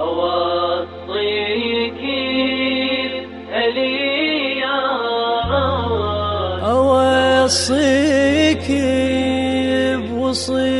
أوصيك ألي يا أوصيك بوصية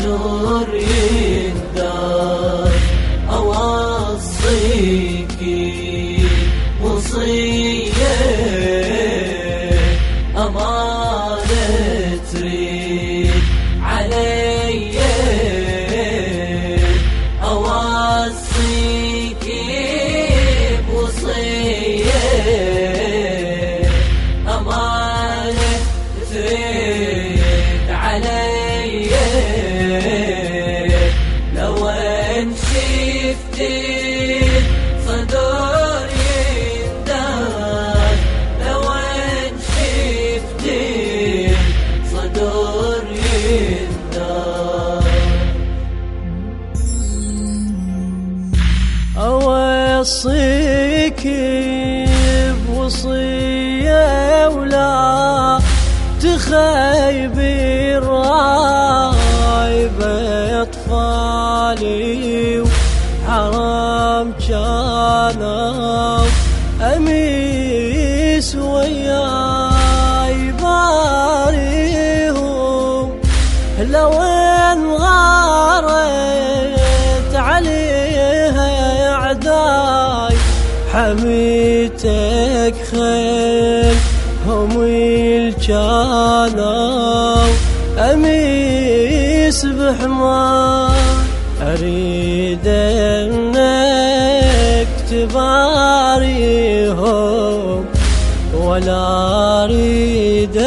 صدور كانوا أميس وياي باريهم. لو ان غارت عليها أعداي حميتك خيل هم الجانوا اميس بحمار أريد. تباريهم ولا أريدك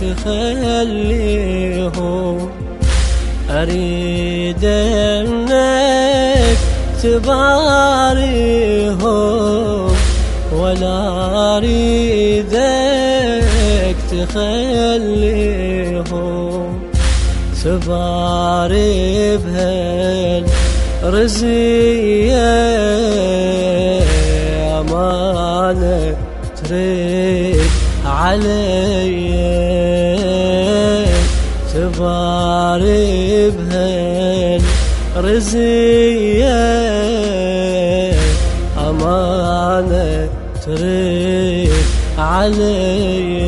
تخليهم. أريد إنك تباريهم ولا أريدك تخليهم. تباري بهالرزية أمانة تريد علي. تباري بهالرزية أمانة تريد علي.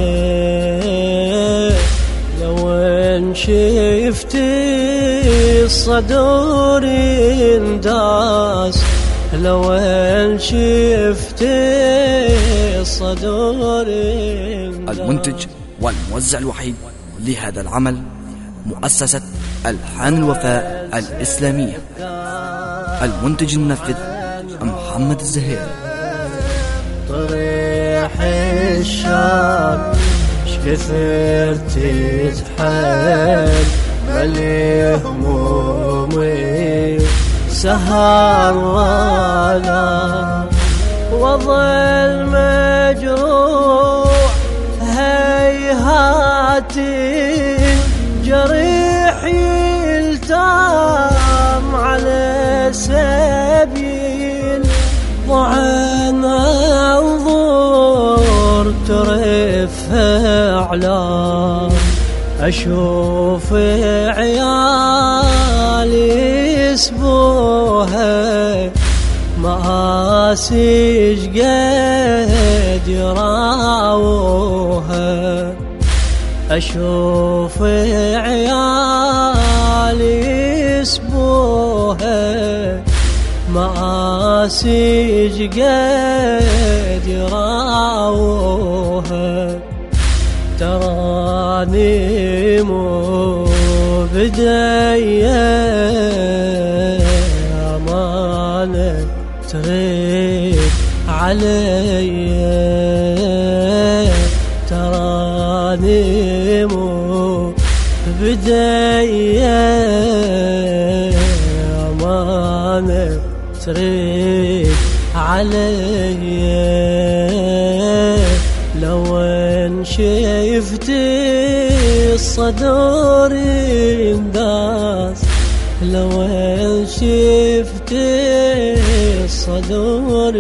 لو شفتي الصدور ينداس. لو ان شفتي الصدور ينداس. المنتج والموزع الوحيد لهذا العمل مؤسسة ألحان الوفاء الإسلامية. المنتج المنفذ محمد الزهيري طريح الشام شكثر تتحل. همومي سهر ولا وظل مجروح هيهاتي جريح يلتام على سبيل ضعن أنظر ترف أعلام. أشوف عيالي يسبوها مآسي قد يراوها. أشوف عيالي يسبوها مآسي قد يراوها. تراني مو بداية ما علي. تراني مو بدي امانه تريد علي. لو إن شفت الصدور انداس لو ان شفت الصدور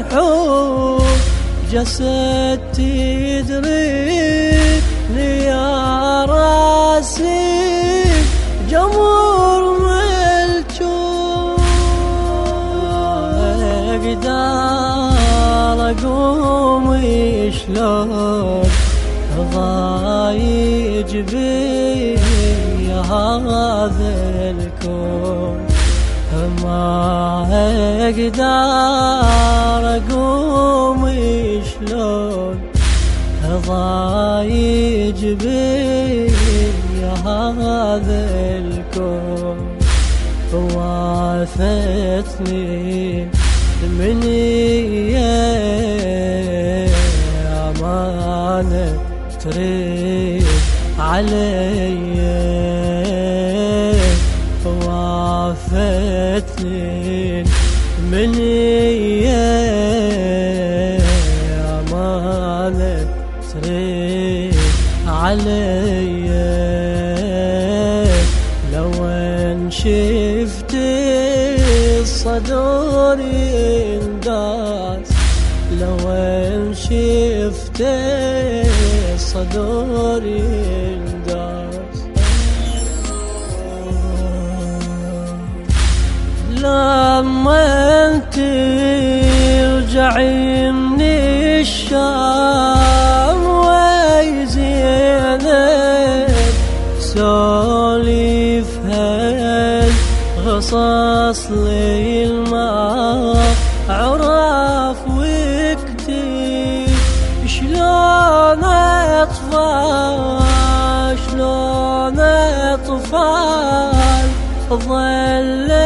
تحوم جسد تدركني يا راسي جمر ملجوم أقدر أقوم شلون ضايج بي هذا الكون. ما أقدر أقوم شلون ضايج بي هذا الكون وافتني من امانه تريد علي وافتني من أمانة تريد علي. لو إن شفت الصدور انداس لو إن شفت الصدور انداس لما انت ترجعي من الشام وي زينب سوليف غصص لي الماء عرف وقتي شلون اطفال شلون اطفال ظلت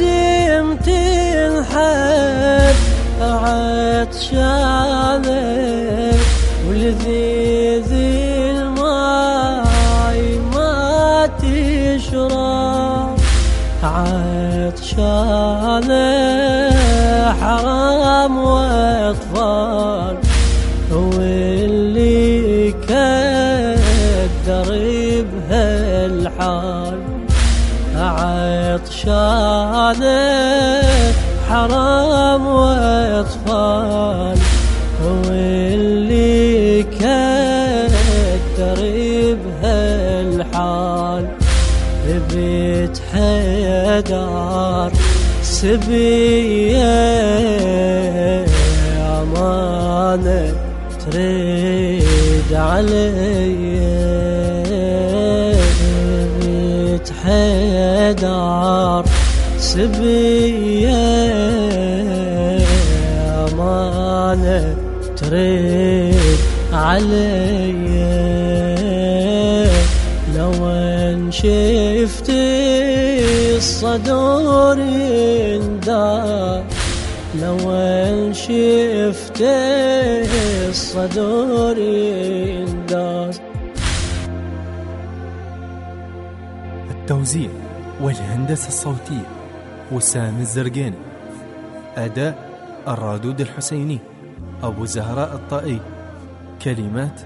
باليتيم تنحب عطشانه ولذيذ الماي ما تشرب عطشانه حرام وإطفال عطشانه حرام وإطفال. واللي كدر بهالحال بيت حيدر سبية أمانة تريد علي. حيدر سبية أمانة تريد علي. لو إن شفت الصدور اندار لو إن شفت الصدور اندار. التوزيع. والهندسة الصوتية وسام الزرقاني أداء الرادود الحسيني أبو زهراء الطائي. كلمات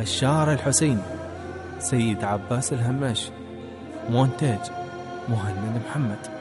الشاعر الحسيني سيد عباس الهماشي مونتاج مهند محمد.